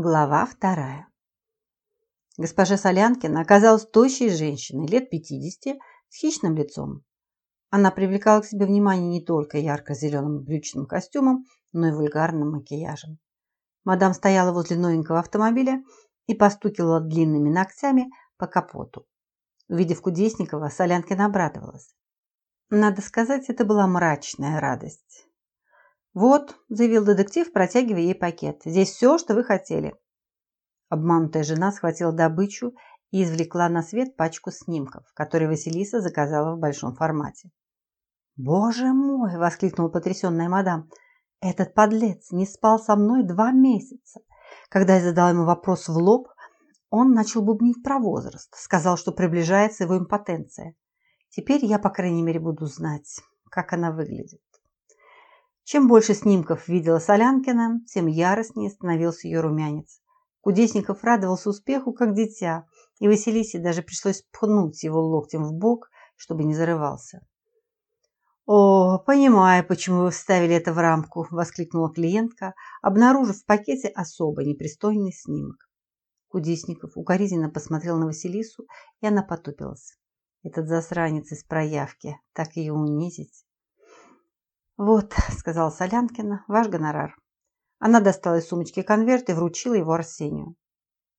Глава вторая. Госпожа Солянкина оказалась тощей женщиной лет 50 с хищным лицом. Она привлекала к себе внимание не только ярко-зеленым брючным костюмом, но и вульгарным макияжем. Мадам стояла возле новенького автомобиля и постукивала длинными ногтями по капоту. Увидев Кудесникова, Солянкина обрадовалась. Надо сказать, это была мрачная радость. «Вот», – заявил детектив, протягивая ей пакет, – «здесь все, что вы хотели». Обманутая жена схватила добычу и извлекла на свет пачку снимков, которые Василиса заказала в большом формате. «Боже мой!» – воскликнула потрясенная мадам. «Этот подлец не спал со мной два месяца. Когда я задала ему вопрос в лоб, он начал бубнить про возраст, сказал, что приближается его импотенция. Теперь я, по крайней мере, буду знать, как она выглядит». Чем больше снимков видела Солянкина, тем яростнее становился ее румянец. Кудесников радовался успеху, как дитя, и Василисе даже пришлось пхнуть его локтем в бок, чтобы не зарывался. «О, понимаю, почему вы вставили это в рамку», – воскликнула клиентка, обнаружив в пакете особо непристойный снимок. Кудесников укоризненно посмотрел на Василису, и она потупилась. Этот засранец из проявки, так ее унизить. «Вот», – сказала Солянкина, – «ваш гонорар». Она достала из сумочки конверт и вручила его Арсению.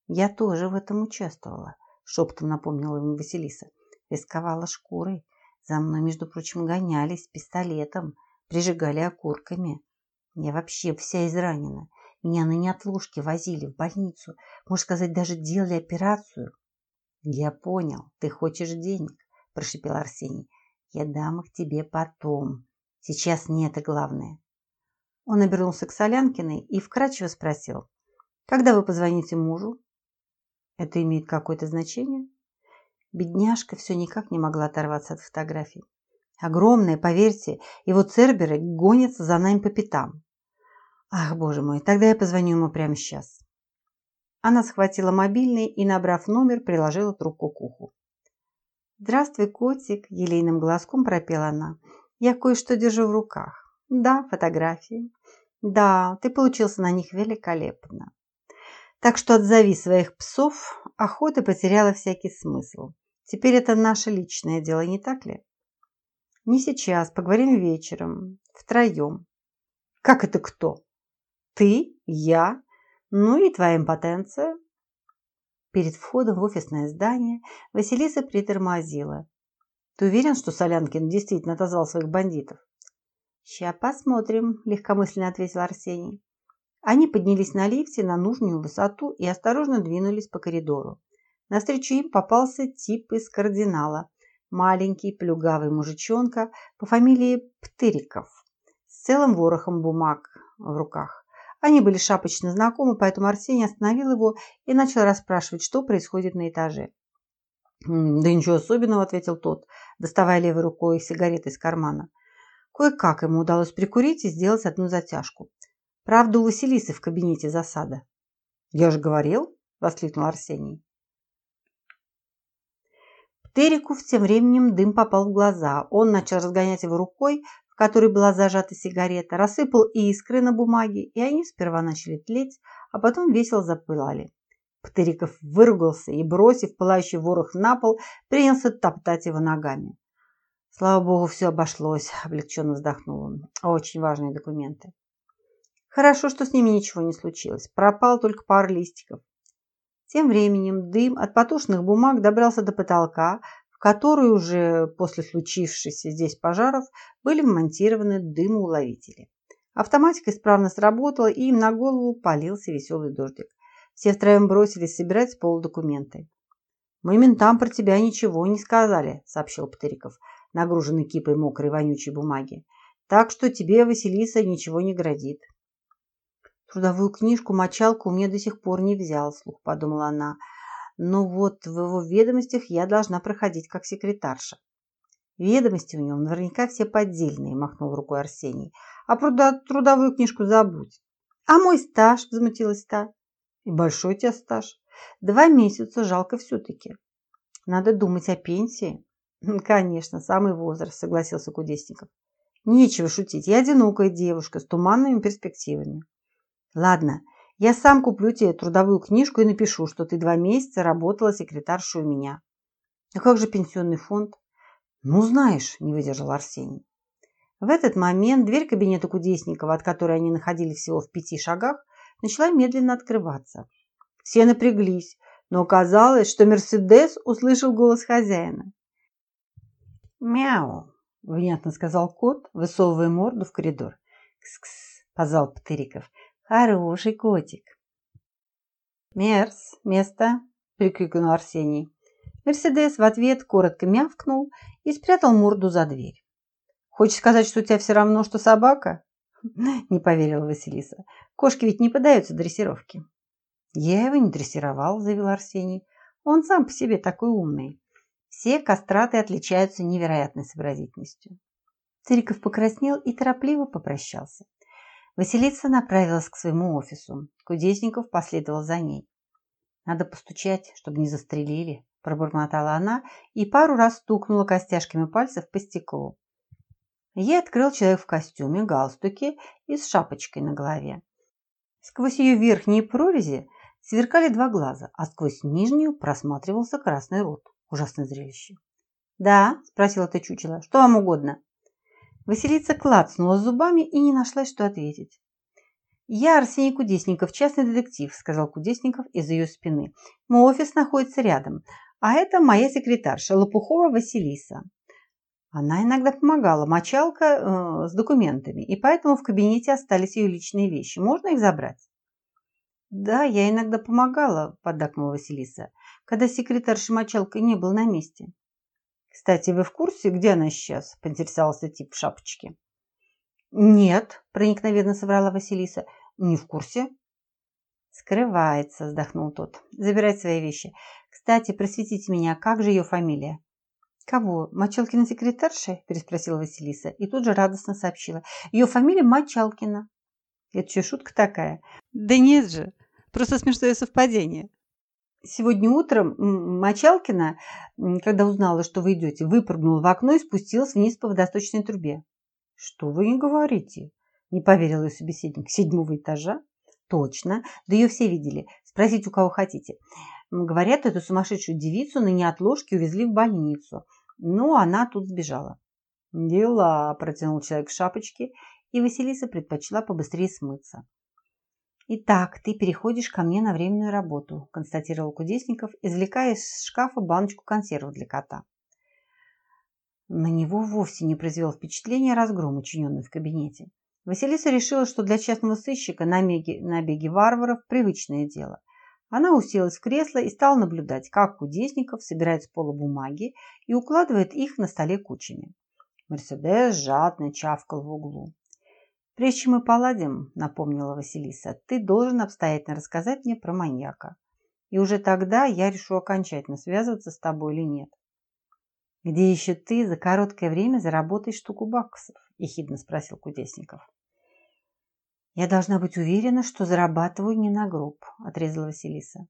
«Я тоже в этом участвовала», – шепотом напомнила ему Василиса. «Рисковала шкурой. За мной, между прочим, гонялись пистолетом, прижигали окурками. Я вообще вся изранена. Меня на неотложке возили в больницу. Можно сказать, даже делали операцию». «Я понял. Ты хочешь денег», – прошипел Арсений. «Я дам их тебе потом». Сейчас не это главное. Он обернулся к Солянкиной и вкратчиво спросил. Когда вы позвоните мужу? Это имеет какое-то значение? Бедняжка все никак не могла оторваться от фотографий. Огромные, поверьте, его церберы гонятся за нами по пятам. Ах, боже мой, тогда я позвоню ему прямо сейчас. Она схватила мобильный и, набрав номер, приложила трубку к уху. «Здравствуй, котик!» – елейным глазком пропела она. Я кое-что держу в руках. Да, фотографии. Да, ты получился на них великолепно. Так что отзови своих псов, охота потеряла всякий смысл. Теперь это наше личное дело, не так ли? Не сейчас, поговорим вечером, втроем. Как это кто? Ты, я, ну и твоя импотенция. Перед входом в офисное здание Василиса притормозила ты уверен, что Солянкин действительно отозвал своих бандитов? Ща посмотрим, легкомысленно ответил Арсений. Они поднялись на лифте на нужную высоту и осторожно двинулись по коридору. Навстречу им попался тип из кардинала. Маленький, плюгавый мужичонка по фамилии Птыриков с целым ворохом бумаг в руках. Они были шапочно знакомы, поэтому Арсений остановил его и начал расспрашивать, что происходит на этаже. «Да ничего особенного», – ответил тот, доставая левой рукой сигареты из кармана. Кое-как ему удалось прикурить и сделать одну затяжку. Правда, у Василисы в кабинете засада. «Я же говорил», – воскликнул Арсений. Птериков тем временем дым попал в глаза. Он начал разгонять его рукой, в которой была зажата сигарета, рассыпал искры на бумаге, и они сперва начали тлеть, а потом весело запылали. Птыриков выругался и, бросив пылающий ворох на пол, принялся топтать его ногами. Слава богу, все обошлось, облегченно вздохнул он. Очень важные документы. Хорошо, что с ними ничего не случилось. Пропал только пара листиков. Тем временем дым от потушенных бумаг добрался до потолка, в который уже после случившихся здесь пожаров были вмонтированы дымоуловители. Автоматика исправно сработала, и им на голову полился веселый дождик. Все втроем бросились собирать с пола документы. «Мы ментам про тебя ничего не сказали», – сообщил Птыриков, нагруженный кипой мокрой вонючей бумаги. «Так что тебе, Василиса, ничего не грозит». «Трудовую книжку-мочалку у меня до сих пор не взял», – слух подумала она. «Но вот в его ведомостях я должна проходить как секретарша». «Ведомости у него наверняка все поддельные», – махнул рукой Арсений. «А трудовую книжку забудь». «А мой стаж?» – взмутилась та. И большой у тебя стаж. Два месяца жалко все-таки. Надо думать о пенсии. Конечно, самый возраст, согласился Кудесников. Нечего шутить. Я одинокая девушка с туманными перспективами. Ладно, Я сам куплю тебе трудовую книжку и напишу, что ты два месяца работала секретаршей у меня. А как же пенсионный фонд? Ну, знаешь, не выдержал Арсений. В этот момент дверь кабинета Кудесникова, от которой они находились всего в пяти шагах, начала медленно открываться. Все напряглись, но оказалось, что Мерседес услышал голос хозяина. «Мяу!» – внятно сказал кот, высовывая морду в коридор. «Кс-кс!» – позвал Птыриков. «Хороший котик!» «Мерс, место!» – прикрикнул Арсений. Мерседес в ответ коротко мявкнул и спрятал морду за дверь. «Хочешь сказать, что у тебя все равно, что собака?» Не поверила Василиса. «Кошки ведь не поддаются дрессировке». «Я его не дрессировал», – заявил Арсений. «Он сам по себе такой умный. Все кастраты отличаются невероятной сообразительностью». Цириков покраснел и торопливо попрощался. Василиса направилась к своему офису. Кудесников последовал за ней. «Надо постучать, чтобы не застрелили», – пробормотала она и пару раз стукнула костяшками пальцев по стеклу. Ей открыл человек в костюме, галстуке и с шапочкой на голове. Сквозь ее верхние прорези сверкали два глаза, а сквозь нижнюю просматривался красный рот. Ужасное зрелище. «Да?» – спросила это чучело. «Что вам угодно?» Василица клацнула зубами и не нашла, что ответить. «Я Арсений Кудесников, частный детектив», – сказал Кудесников из ее спины. «Мой офис находится рядом, а это моя секретарша Лопухова Василиса. Она иногда помогала, мочалка э, с документами, и поэтому в кабинете остались ее личные вещи. Можно их забрать? Да, я иногда помогала, поддакнула Василиса, когда секретарша мочалка не был на месте. Кстати, вы в курсе, где она сейчас? Поинтересовался тип в шапочке. Нет, проникновенно соврала Василиса. Не в курсе. Скрывается, вздохнул тот. Забирай свои вещи. Кстати, просветите меня, как же ее фамилия? «Кого? Мочалкина секретарша?» – переспросила Василиса и тут же радостно сообщила. «Ее фамилия Мочалкина». «Это что, шутка такая?» «Да нет же, просто смешное совпадение». Сегодня утром Мочалкина, когда узнала, что вы идете, выпрыгнула в окно и спустилась вниз по водосточной трубе. «Что вы не говорите?» – не поверил ее собеседник. «Седьмого этажа?» «Точно. Да ее все видели. Спросите, у кого хотите». Говорят, эту сумасшедшую девицу на неотложке увезли в больницу. Но она тут сбежала. «Дела», – протянул человек в шапочке, и Василиса предпочла побыстрее смыться. «Итак, ты переходишь ко мне на временную работу», – констатировал Кудесников, извлекая из шкафа баночку консервов для кота. На него вовсе не произвел впечатления разгром, учиненный в кабинете. Василиса решила, что для частного сыщика набеги, набеги варваров – привычное дело. Она уселась в кресло и стала наблюдать, как Кудесников собирает с пола бумаги и укладывает их на столе кучами. Мерседес жадно чавкал в углу. «Прежде чем мы поладим, — напомнила Василиса, — ты должен обстоятельно рассказать мне про маньяка. И уже тогда я решу окончательно, связываться с тобой или нет». «Где еще ты за короткое время заработаешь штуку баксов?» – ехидно спросил Кудесников. «Я должна быть уверена, что зарабатываю не на гроб», – отрезала Василиса.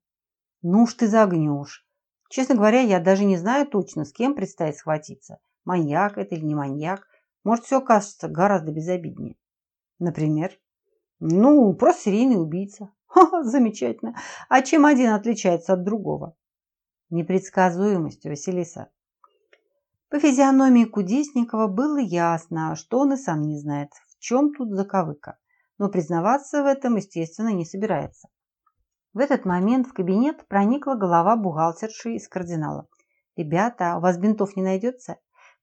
«Ну уж ты загнешь. Честно говоря, я даже не знаю точно, с кем предстоит схватиться. Маньяк это или не маньяк. Может, все окажется гораздо безобиднее. Например? Ну, просто серийный убийца. Ха-ха, замечательно. А чем один отличается от другого? Непредсказуемостью, Василиса. По физиономии Кудесникова было ясно, что он и сам не знает, в чем тут заковыка но признаваться в этом, естественно, не собирается. В этот момент в кабинет проникла голова бухгалтерши из кардинала. «Ребята, у вас бинтов не найдется?»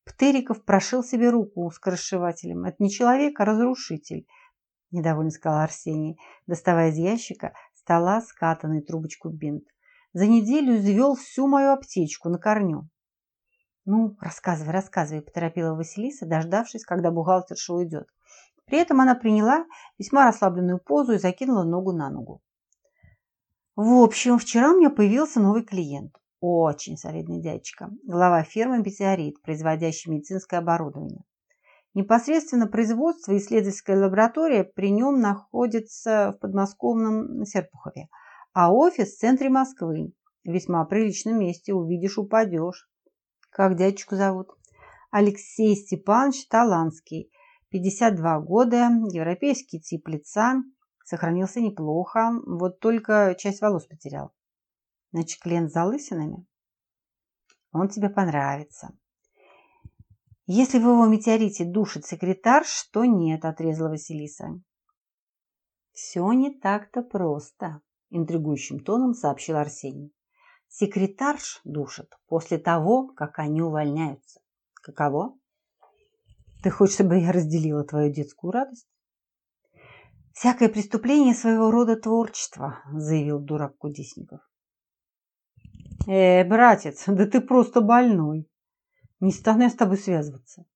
Птыриков прошил себе руку с крышевателем. «Это не человек, а разрушитель», – недовольно сказал Арсений, доставая из ящика стола скатанный трубочку бинт. «За неделю извел всю мою аптечку на корню». «Ну, рассказывай, рассказывай», – поторопила Василиса, дождавшись, когда бухгалтерша уйдет. При этом она приняла весьма расслабленную позу и закинула ногу на ногу. В общем, вчера у меня появился новый клиент. Очень солидный дядечка. Глава фирмы «Метеорит», производящей медицинское оборудование. Непосредственно производство и исследовательская лаборатория при нем находится в подмосковном Серпухове, а офис в центре Москвы. В весьма приличном месте, увидишь, упадешь. Как дядечку зовут? Алексей Степанович Таланский. 52 года, европейский тип лица, Сохранился неплохо, вот только часть волос потерял. Значит, клиент с залысинами? Он тебе понравится. Если в его метеорите душит секретарш, то нет, отрезала Василиса. Все не так-то просто, интригующим тоном сообщил Арсений. Секретарш душит после того, как они увольняются. Каково? Ты хочешь, чтобы я разделила твою детскую радость? Всякое преступление своего рода творчество, заявил дурак Кудесников. Э, братец, да ты просто больной. Не стану я с тобой связываться.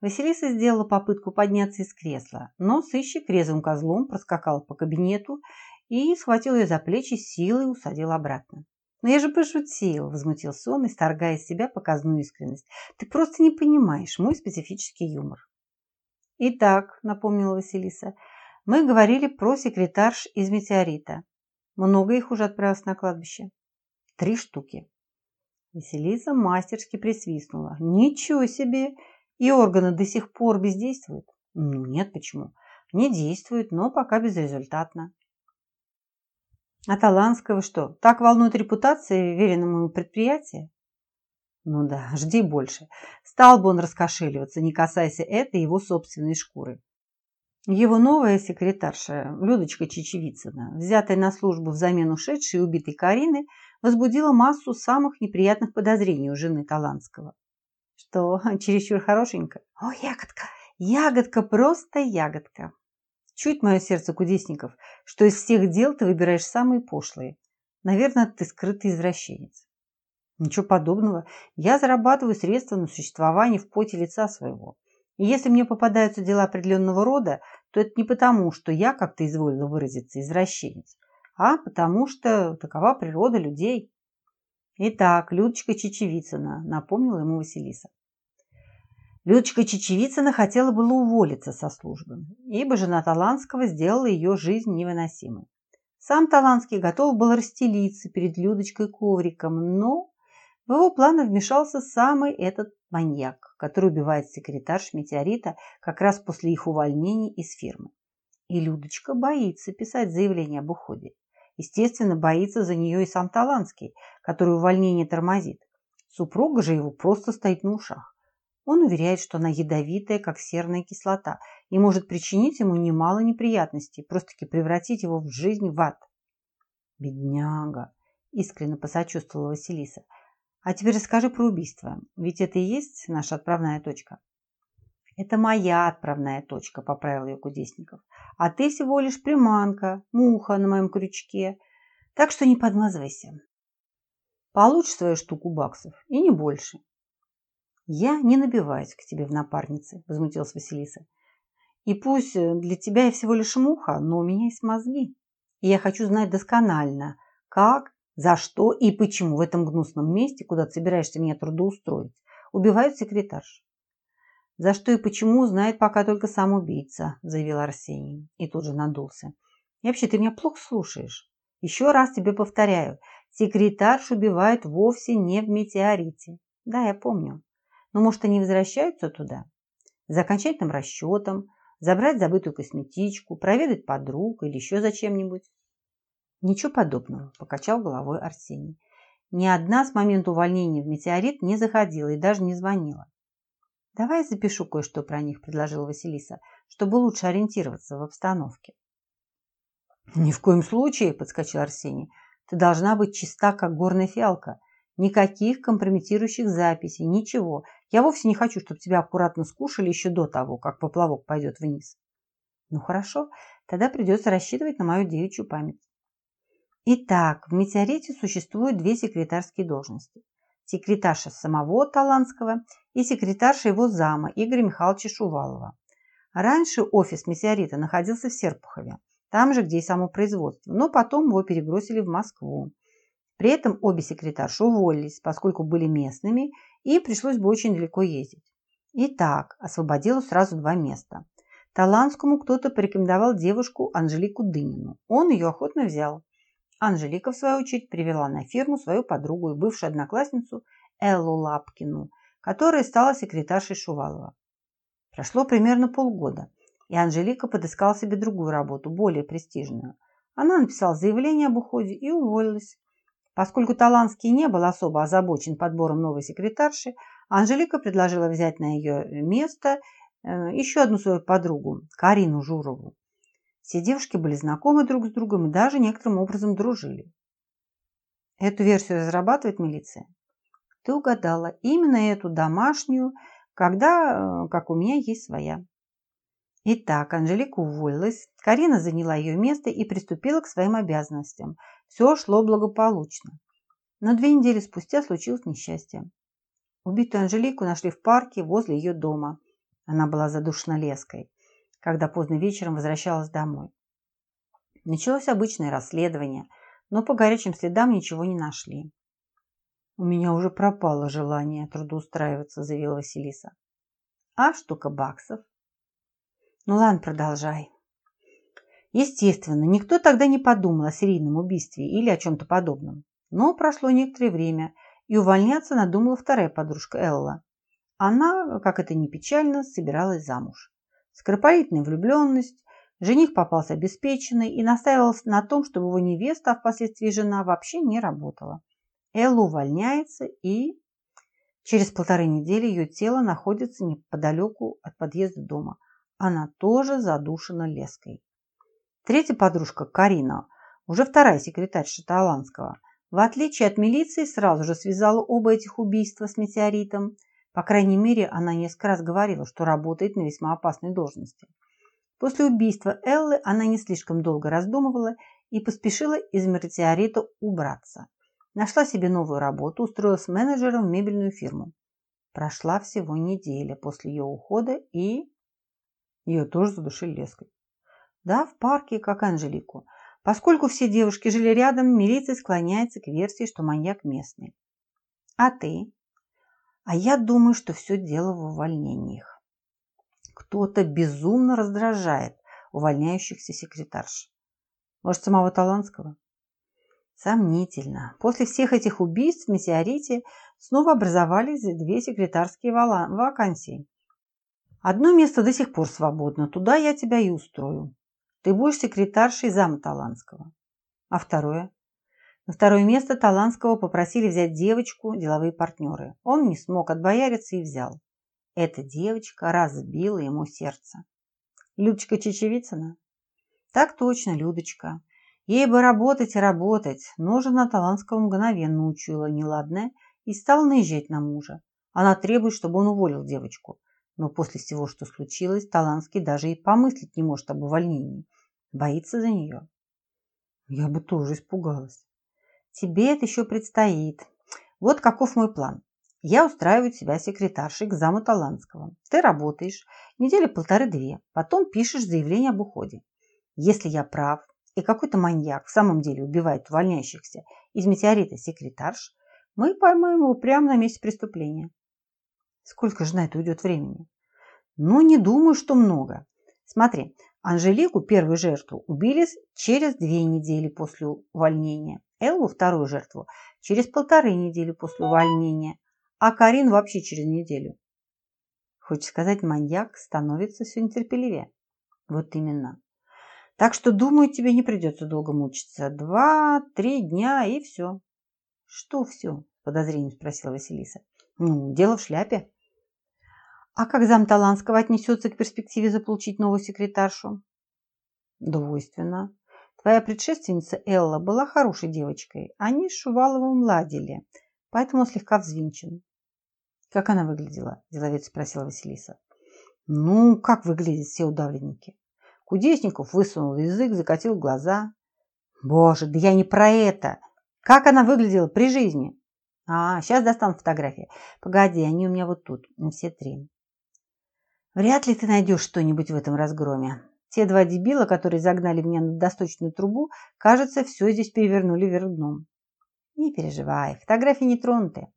Василиса сделала попытку подняться из кресла, но сыщик резвым козлом проскакал по кабинету и схватил ее за плечи, силой усадил обратно. «Но я же пошутил», – возмутился он, исторгая из себя показную искренность. «Ты просто не понимаешь мой специфический юмор». «Итак», – напомнила Василиса, – «мы говорили про секретарш из метеорита. Много их уже отправилось на кладбище?» «Три штуки». Василиса мастерски присвистнула. «Ничего себе! И органы до сих пор бездействуют?» «Ну нет, почему?» «Не действуют, но пока безрезультатно». А Таланского что, так волнует репутация веренного ему предприятия? Ну да, жди больше. Стал бы он раскошеливаться, не касаясь этой его собственной шкуры. Его новая секретарша, Людочка Чечевицына, взятая на службу взамен ушедшей и убитой Карины, возбудила массу самых неприятных подозрений у жены Таланского. Что, чересчур хорошенько? О, ягодка, ягодка, просто ягодка. Чуть мое сердце кудесников, что из всех дел ты выбираешь самые пошлые. Наверное, ты скрытый извращенец. Ничего подобного. Я зарабатываю средства на существование в поте лица своего. И если мне попадаются дела определенного рода, то это не потому, что я, как ты изволила выразиться, извращенец, а потому что такова природа людей. Итак, Людочка Чечевицына, напомнила ему Василиса. Людочка Чечевицына хотела было уволиться со службы, ибо жена Таланского сделала ее жизнь невыносимой. Сам Таланский готов был расстелиться перед Людочкой ковриком, но в его планы вмешался самый этот маньяк, который убивает секретарш Метеорита как раз после их увольнений из фирмы. И Людочка боится писать заявление об уходе. Естественно, боится за нее и сам Таланский, который увольнение тормозит. Супруга же его просто стоит на ушах. Он уверяет, что она ядовитая, как серная кислота, и может причинить ему немало неприятностей, просто-таки превратить его в жизнь в ад. «Бедняга!» – искренне посочувствовала Василиса. «А теперь расскажи про убийство, ведь это и есть наша отправная точка». «Это моя отправная точка», – поправил ее Кудесников. «А ты всего лишь приманка, муха на моем крючке, так что не подмазывайся. Получишь свою штуку баксов, и не больше. «Я не набиваюсь к тебе в напарнице», – возмутилась Василиса. «И пусть э, для тебя я всего лишь муха, но у меня есть мозги. И я хочу знать досконально, как, за что и почему в этом гнусном месте, куда ты собираешься меня трудоустроить, убивают секретарш». «За что и почему знает пока только сам убийца», – заявил Арсений и тут же надулся. «И вообще, ты меня плохо слушаешь. Еще раз тебе повторяю, секретарш убивают вовсе не в метеорите. Да, я помню. Но, может, они возвращаются туда? За окончательным расчетом, забрать забытую косметичку, проведать подруг или еще зачем-нибудь? Ничего подобного, покачал головой Арсений. Ни одна с момента увольнения в метеорит не заходила и даже не звонила. «Давай я запишу кое-что про них», – предложила Василиса, чтобы лучше ориентироваться в обстановке. «Ни в коем случае», – подскочил Арсений. «Ты должна быть чиста, как горная фиалка. Никаких компрометирующих записей, ничего. Я вовсе не хочу, чтобы тебя аккуратно скушали еще до того, как поплавок пойдет вниз. Ну хорошо, тогда придется рассчитывать на мою девичью память. Итак, в метеорите существуют две секретарские должности. Секретарша самого Таланского и секретарша его зама Игоря Михайловича Шувалова. Раньше офис метеорита находился в Серпухове, там же, где и само производство, но потом его перебросили в Москву. При этом обе секретарши уволились, поскольку были местными, и пришлось бы очень далеко ездить. Итак, освободила сразу два места. Таланскому кто-то порекомендовал девушку Анжелику Дынину. Он ее охотно взял. Анжелика, в свою очередь, привела на фирму свою подругу и бывшую одноклассницу Эллу Лапкину, которая стала секретаршей Шувалова. Прошло примерно полгода, и Анжелика подыскала себе другую работу, более престижную. Она написала заявление об уходе и уволилась. Поскольку Таланский не был особо озабочен подбором новой секретарши, Анжелика предложила взять на ее место э, еще одну свою подругу, Карину Журову. Все девушки были знакомы друг с другом и даже некоторым образом дружили. Эту версию разрабатывает милиция. Ты угадала. Именно эту домашнюю, когда, э, как у меня, есть своя. Итак, Анжелика уволилась, Карина заняла ее место и приступила к своим обязанностям. Все шло благополучно. Но две недели спустя случилось несчастье. Убитую Анжелику нашли в парке возле ее дома. Она была задушена леской, когда поздно вечером возвращалась домой. Началось обычное расследование, но по горячим следам ничего не нашли. «У меня уже пропало желание трудоустраиваться», – заявила Василиса. «А штука баксов?» Ну ладно, продолжай. Естественно, никто тогда не подумал о серийном убийстве или о чем-то подобном. Но прошло некоторое время, и увольняться надумала вторая подружка Элла. Она, как это ни печально, собиралась замуж. Скоропалительная влюбленность, жених попался обеспеченный и настаивал на том, чтобы его невеста, а впоследствии жена, вообще не работала. Элла увольняется и... Через полторы недели ее тело находится неподалеку от подъезда дома. Она тоже задушена леской. Третья подружка, Карина, уже вторая секретарь Шаталанского, в отличие от милиции, сразу же связала оба этих убийства с метеоритом. По крайней мере, она несколько раз говорила, что работает на весьма опасной должности. После убийства Эллы она не слишком долго раздумывала и поспешила из метеорита убраться. Нашла себе новую работу, устроилась менеджером в мебельную фирму. Прошла всего неделя после ее ухода и... Ее тоже задушили леской. Да, в парке, как Анжелику. Поскольку все девушки жили рядом, милиция склоняется к версии, что маньяк местный. А ты? А я думаю, что все дело в увольнениях. Кто-то безумно раздражает увольняющихся секретарш. Может, самого Таланского? Сомнительно. После всех этих убийств в Метеорите снова образовались две секретарские вакансии. Одно место до сих пор свободно, туда я тебя и устрою. Ты будешь секретаршей зама Таланского. А второе? На второе место Таланского попросили взять девочку, деловые партнеры. Он не смог отбояриться и взял. Эта девочка разбила ему сердце. Людочка Чечевицына? Так точно, Людочка. Ей бы работать и работать, но жена Таланского мгновенно учуяла неладное и стала наезжать на мужа. Она требует, чтобы он уволил девочку. Но после всего, что случилось, Таланский даже и помыслить не может об увольнении. Боится за нее. Я бы тоже испугалась. Тебе это еще предстоит. Вот каков мой план. Я устраиваю тебя секретаршей к заму Таланского. Ты работаешь недели полторы-две, потом пишешь заявление об уходе. Если я прав, и какой-то маньяк в самом деле убивает увольняющихся из метеорита секретарш, мы поймаем его прямо на месте преступления. Сколько же на это уйдет времени? Ну, не думаю, что много. Смотри, Анжелику, первую жертву, убили через две недели после увольнения. Эллу, вторую жертву, через полторы недели после увольнения. А Карин вообще через неделю. Хочешь сказать, маньяк становится все нетерпеливее? Вот именно. Так что, думаю, тебе не придется долго мучиться. Два-три дня и все. Что все? Подозрением спросила Василиса. Ну, дело в шляпе. А как зам Таланского отнесется к перспективе заполучить новую секретаршу? Двойственно. Твоя предшественница Элла была хорошей девочкой. Они с Шуваловым ладили, поэтому слегка взвинчен. Как она выглядела? Деловец спросила Василиса. Ну, как выглядят все удавленники? Кудесников высунул язык, закатил глаза. Боже, да я не про это. Как она выглядела при жизни? А, сейчас достану фотографии. Погоди, они у меня вот тут, все три. Вряд ли ты найдешь что-нибудь в этом разгроме. Те два дебила, которые загнали меня на досточную трубу, кажется, все здесь перевернули вверх дном. Не переживай, фотографии не тронуты.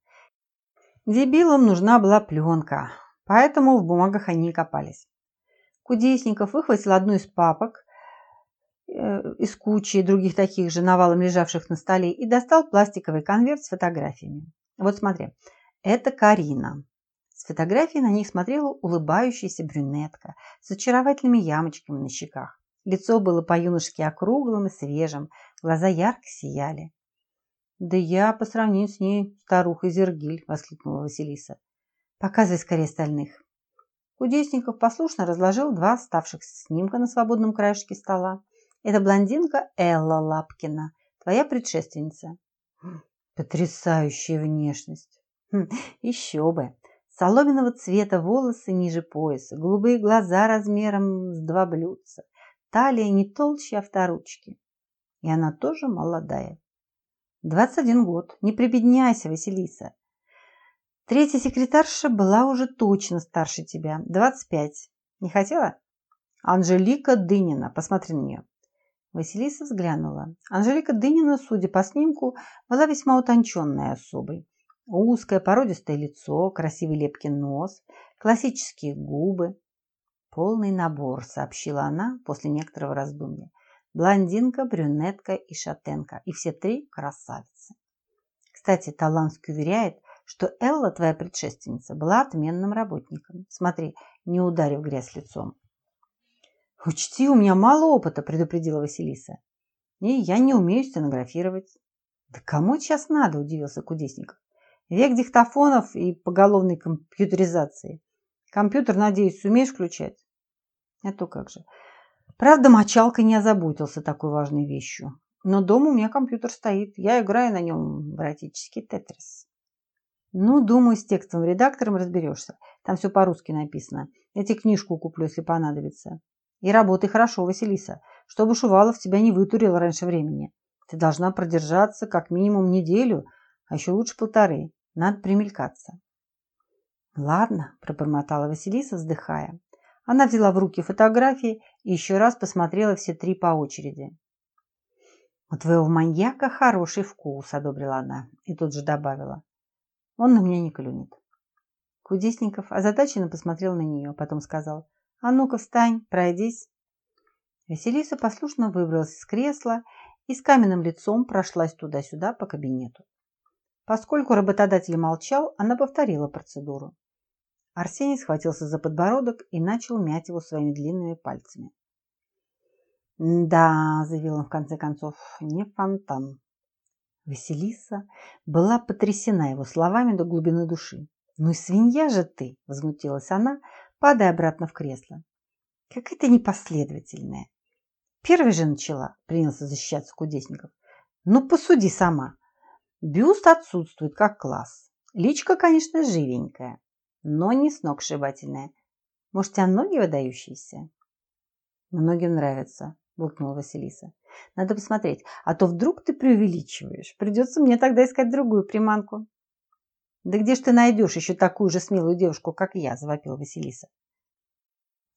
Дебилам нужна была пленка, поэтому в бумагах они и копались. Кудесников выхватил одну из папок э, из кучи других таких же навалом лежавших на столе и достал пластиковый конверт с фотографиями. Вот смотри, это Карина. С фотографии на них смотрела улыбающаяся брюнетка с очаровательными ямочками на щеках. Лицо было по-юношески округлым и свежим, глаза ярко сияли. «Да я по сравнению с ней старуха Зергиль!» – воскликнула Василиса. «Показывай скорее остальных!» Кудесников послушно разложил два оставшихся снимка на свободном краешке стола. «Это блондинка Элла Лапкина, твоя предшественница». «Потрясающая внешность!» хм, «Еще бы! Соломенного цвета волосы ниже пояса, голубые глаза размером с два блюдца, талия не толще авторучки. И она тоже молодая. 21 год. Не прибедняйся, Василиса. Третья секретарша была уже точно старше тебя. 25. Не хотела? Анжелика Дынина. Посмотри на нее. Василиса взглянула. Анжелика Дынина, судя по снимку, была весьма утонченной особой. Узкое породистое лицо, красивый лепкий нос, классические губы. Полный набор, сообщила она после некоторого раздумья. Блондинка, брюнетка и шатенка. И все три красавицы. Кстати, Таланский уверяет, что Элла, твоя предшественница, была отменным работником. Смотри, не ударив грязь лицом. «Учти, у меня мало опыта», – предупредила Василиса. «И я не умею стенографировать». «Да кому сейчас надо?» – удивился Кудесников. «Век диктофонов и поголовной компьютеризации. Компьютер, надеюсь, сумеешь включать?» «А то как же. Правда, мочалка не озаботился такой важной вещью. Но дома у меня компьютер стоит. Я играю на нем в эротический тетрис». «Ну, думаю, с текстовым редактором разберешься. Там все по-русски написано. Я тебе книжку куплю, если понадобится. И работай хорошо, Василиса, чтобы Шувалов тебя не вытурил раньше времени. Ты должна продержаться как минимум неделю, а еще лучше полторы. Надо примелькаться. Ладно, пробормотала Василиса, вздыхая. Она взяла в руки фотографии и еще раз посмотрела все три по очереди. «У твоего маньяка хороший вкус», – одобрила она и тут же добавила. «Он на меня не клюнет». Кудесников озадаченно посмотрел на нее, потом сказал. «А ну-ка встань, пройдись». Василиса послушно выбралась из кресла и с каменным лицом прошлась туда-сюда по кабинету. Поскольку работодатель молчал, она повторила процедуру. Арсений схватился за подбородок и начал мять его своими длинными пальцами. «Да», – заявил он в конце концов, – «не фонтан». Василиса была потрясена его словами до глубины души. «Ну и свинья же ты!» – возмутилась она, падая обратно в кресло. «Какая ты непоследовательная!» Первый же начала, принялся защищаться Кудесников. «Ну, посуди сама. Бюст отсутствует как класс. Личка, конечно, живенькая, но не сногсшибательная. Может, тебя ноги выдающиеся?» «Многим нравится», – буркнула Василиса. «Надо посмотреть, а то вдруг ты преувеличиваешь. Придется мне тогда искать другую приманку». «Да где ж ты найдешь еще такую же смелую девушку, как я?» – завопила Василиса.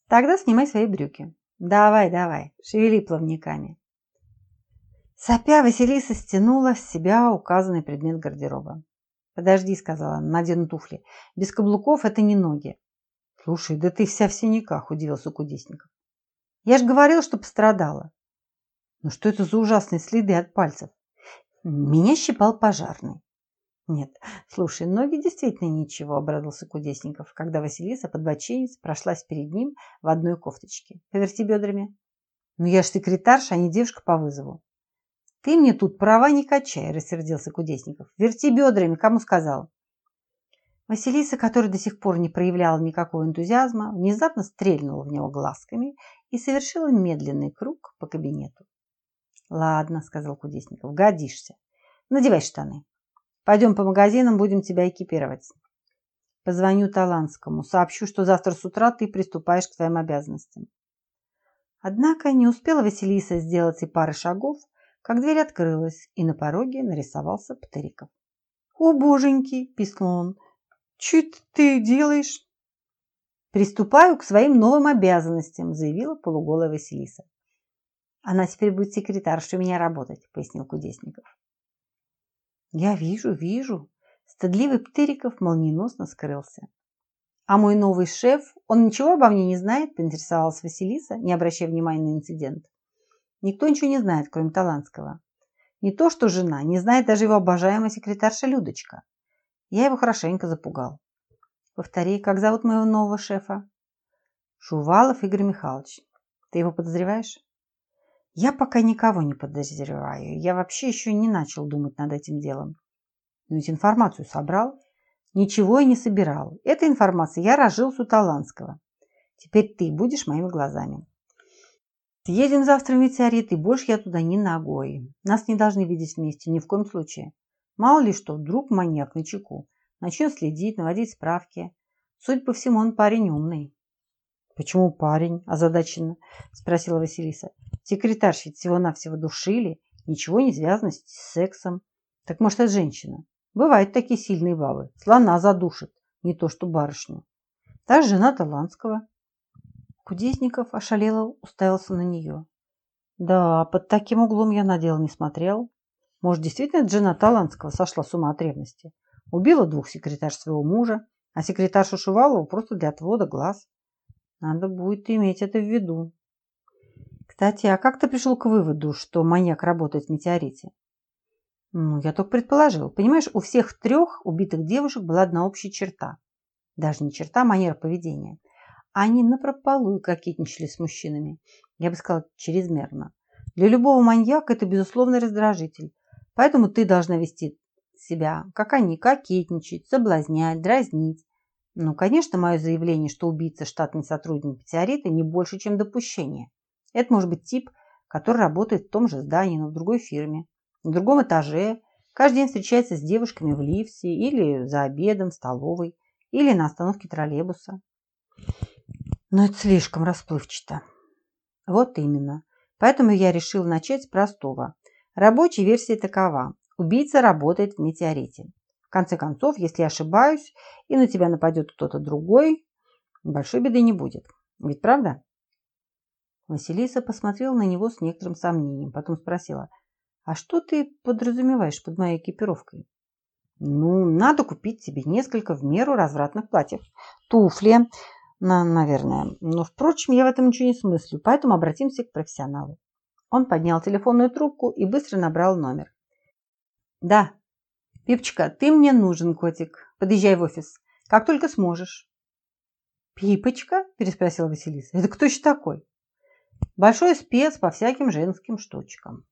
«Тогда снимай свои брюки. Давай, давай, шевели плавниками». Сопя, Василиса стянула с себя указанный предмет гардероба. «Подожди», – сказала она, – «надену туфли. Без каблуков это не ноги». «Слушай, да ты вся в синяках», – удивился Кудесников. «Я же говорил, что пострадала». «Ну что это за ужасные следы от пальцев?» «Меня щипал пожарный». Нет, слушай, ноги действительно ничего, обрадовался Кудесников, когда Василиса подбоченец прошлась перед ним в одной кофточке. Поверти бедрами. Ну я ж секретарша, а не девушка по вызову. Ты мне тут права не качай, рассердился Кудесников. Верти бедрами, кому сказал? Василиса, которая до сих пор не проявляла никакого энтузиазма, внезапно стрельнула в него глазками и совершила медленный круг по кабинету. «Ладно», — сказал Кудесников, — «годишься. Надевай штаны». Пойдем по магазинам, будем тебя экипировать. Позвоню Таланскому, сообщу, что завтра с утра ты приступаешь к своим обязанностям. Однако не успела Василиса сделать и пары шагов, как дверь открылась, и на пороге нарисовался Птериков. «О, боженьки!» – пискнул он. «Что ты делаешь?» «Приступаю к своим новым обязанностям», – заявила полуголая Василиса. «Она теперь будет секретаршей у меня работать», – пояснил Кудесников. Я вижу, вижу. Стыдливый Птыриков молниеносно скрылся. А мой новый шеф, он ничего обо мне не знает, поинтересовалась Василиса, не обращая внимания на инцидент. Никто ничего не знает, кроме Таланского. Не то, что жена, не знает даже его обожаемая секретарша Людочка. Я его хорошенько запугал. Повтори, как зовут моего нового шефа? Шувалов Игорь Михайлович. Ты его подозреваешь? Я пока никого не подозреваю. Я вообще еще не начал думать над этим делом. Но ведь информацию собрал. Ничего я не собирал. Этой информацией я разжил с Уталанского. Теперь ты будешь моими глазами. Едем завтра в метеорит, и больше я туда ни ногой. Нас не должны видеть вместе, ни в коем случае. Мало ли что, вдруг маньяк на чеку. Начнет следить, наводить справки. Судя по всему, он парень умный. Почему парень? Озадаченно спросила Василиса. Секретарш ведь всего-навсего душили, ничего не связано с сексом. Так может, это женщина? Бывают такие сильные бабы. Слона задушит, не то что барышню. Та жена Таланского. Кудесников ошалело уставился на нее. Да, под таким углом я на дело не смотрел. Может, действительно жена Таланского сошла с ума от ревности? Убила двух секретарш своего мужа, а секретаршу Шувалову просто для отвода глаз. Надо будет иметь это в виду. Кстати, а как ты пришел к выводу, что маньяк работает в метеорите? Ну, я только предположил. Понимаешь, у всех трех убитых девушек была одна общая черта. Даже не черта, а манера поведения. Они напропалую кокетничали с мужчинами. Я бы сказала, чрезмерно. Для любого маньяка это безусловный раздражитель. Поэтому ты должна вести себя, как они, кокетничать, соблазнять, дразнить. Ну, конечно, мое заявление, что убийца штатный сотрудник Метеорита, не больше, чем допущение. Это может быть тип, который работает в том же здании, но в другой фирме, на другом этаже, каждый день встречается с девушками в лифте или за обедом в столовой, или на остановке троллейбуса. Но это слишком расплывчато. Вот именно. Поэтому я решил начать с простого. Рабочая версия такова. Убийца работает в метеорите. В конце концов, если ошибаюсь, и на тебя нападет кто-то другой, большой беды не будет. Ведь правда? Василиса посмотрела на него с некоторым сомнением, потом спросила, а что ты подразумеваешь под моей экипировкой? Ну, надо купить тебе несколько в меру развратных платьев, туфли, наверное. Но, впрочем, я в этом ничего не смыслю, поэтому обратимся к профессионалу. Он поднял телефонную трубку и быстро набрал номер. Да. Пипочка, ты мне нужен, котик. Подъезжай в офис. Как только сможешь. Пипочка? Переспросила Василиса. Это кто еще такой? Большой спец по всяким женским штучкам.